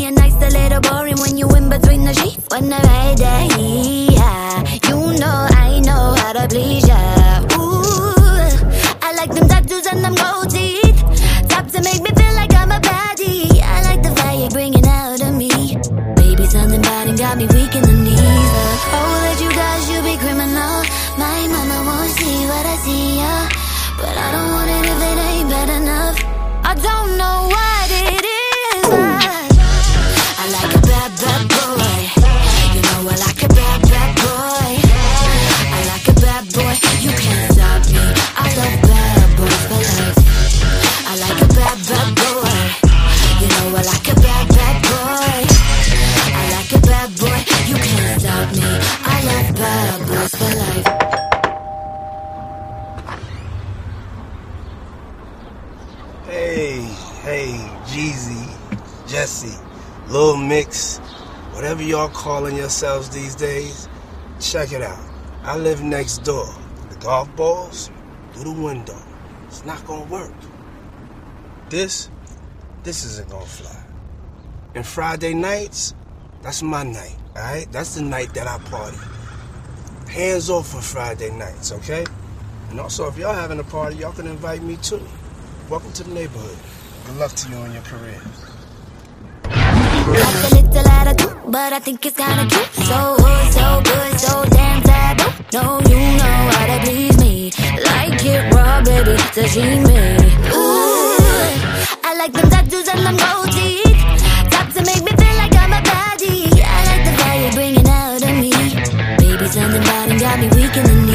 Funny and nice, a little boring when you in between the sheets. When I ride that yeah, you know I know how to please ya. Ooh, I like them tattoos and them gold teeth. Tops to make me feel like I'm a baddie. I like the fire you're bringing out of me. Baby, something about him got me weak in the knees. Uh, oh, that you guys, you be criminal. My mama won't see what I see, yeah. Uh, but I don't. Hey, hey, Jeezy, Jesy, Lil Mix, whatever y'all calling yourselves these days, check it out. I live next door. The golf balls through the window. It's not gonna work. This, this isn't gonna fly. And Friday nights, that's my night, alright? That's the night that I party. Hands off for Friday nights, okay? And also, if y'all having a party, y'all can invite me too. Welcome to the neighborhood. Good luck to you in your career. Like a little attitude, but I think it's kinda cute. So hood, so good, so damn taboo. No, you know how to please me. Like it raw, baby, sashimi. Ooh, I like them tattoos and them gold teeth. Top to make me feel like I'm a baddie. I like the fire bringing out of me. Baby, something bad and got me weak in the knees.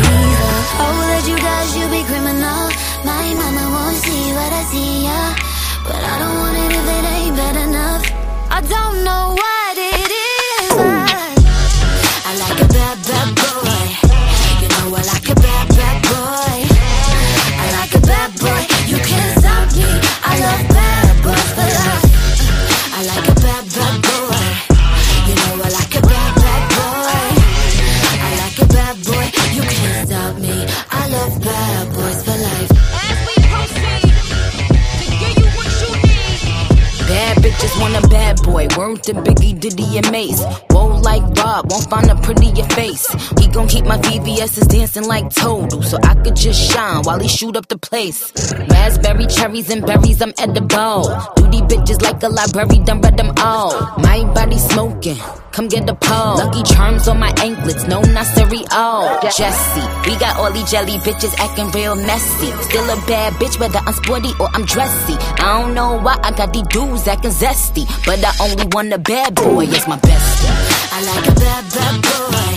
Boy. Word to Biggie, Diddy, and Mase. Whoa, like Rob, won't find a prettier face. He gon' keep my VVS's dancing like Total, so I could just shine while he shoot up the place. Raspberry, cherries, and berries, I'm edible. Duty bitches like a library, done read them all. My body smoking, come get the pole. Lucky charms on my anklets, no, not cereal. Jesy, we got all these jelly bitches acting real messy. Still a bad bitch, whether I'm sporty or I'm dressy. I don't know why I got these dudes acting zesty, but I only want a bad boy, it's my bestie. I like a bad, bad boy.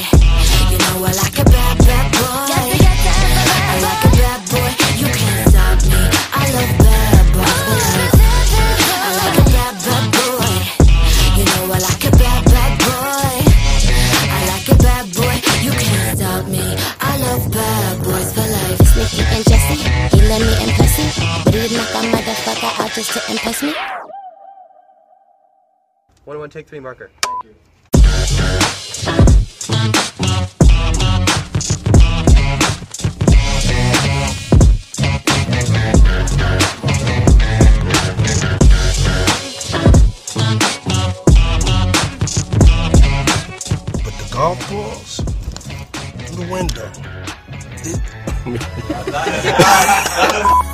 You know I like a bad, bad boy. Motherfucker out just to impress me. One one take three marker. But the golf balls through the window. It-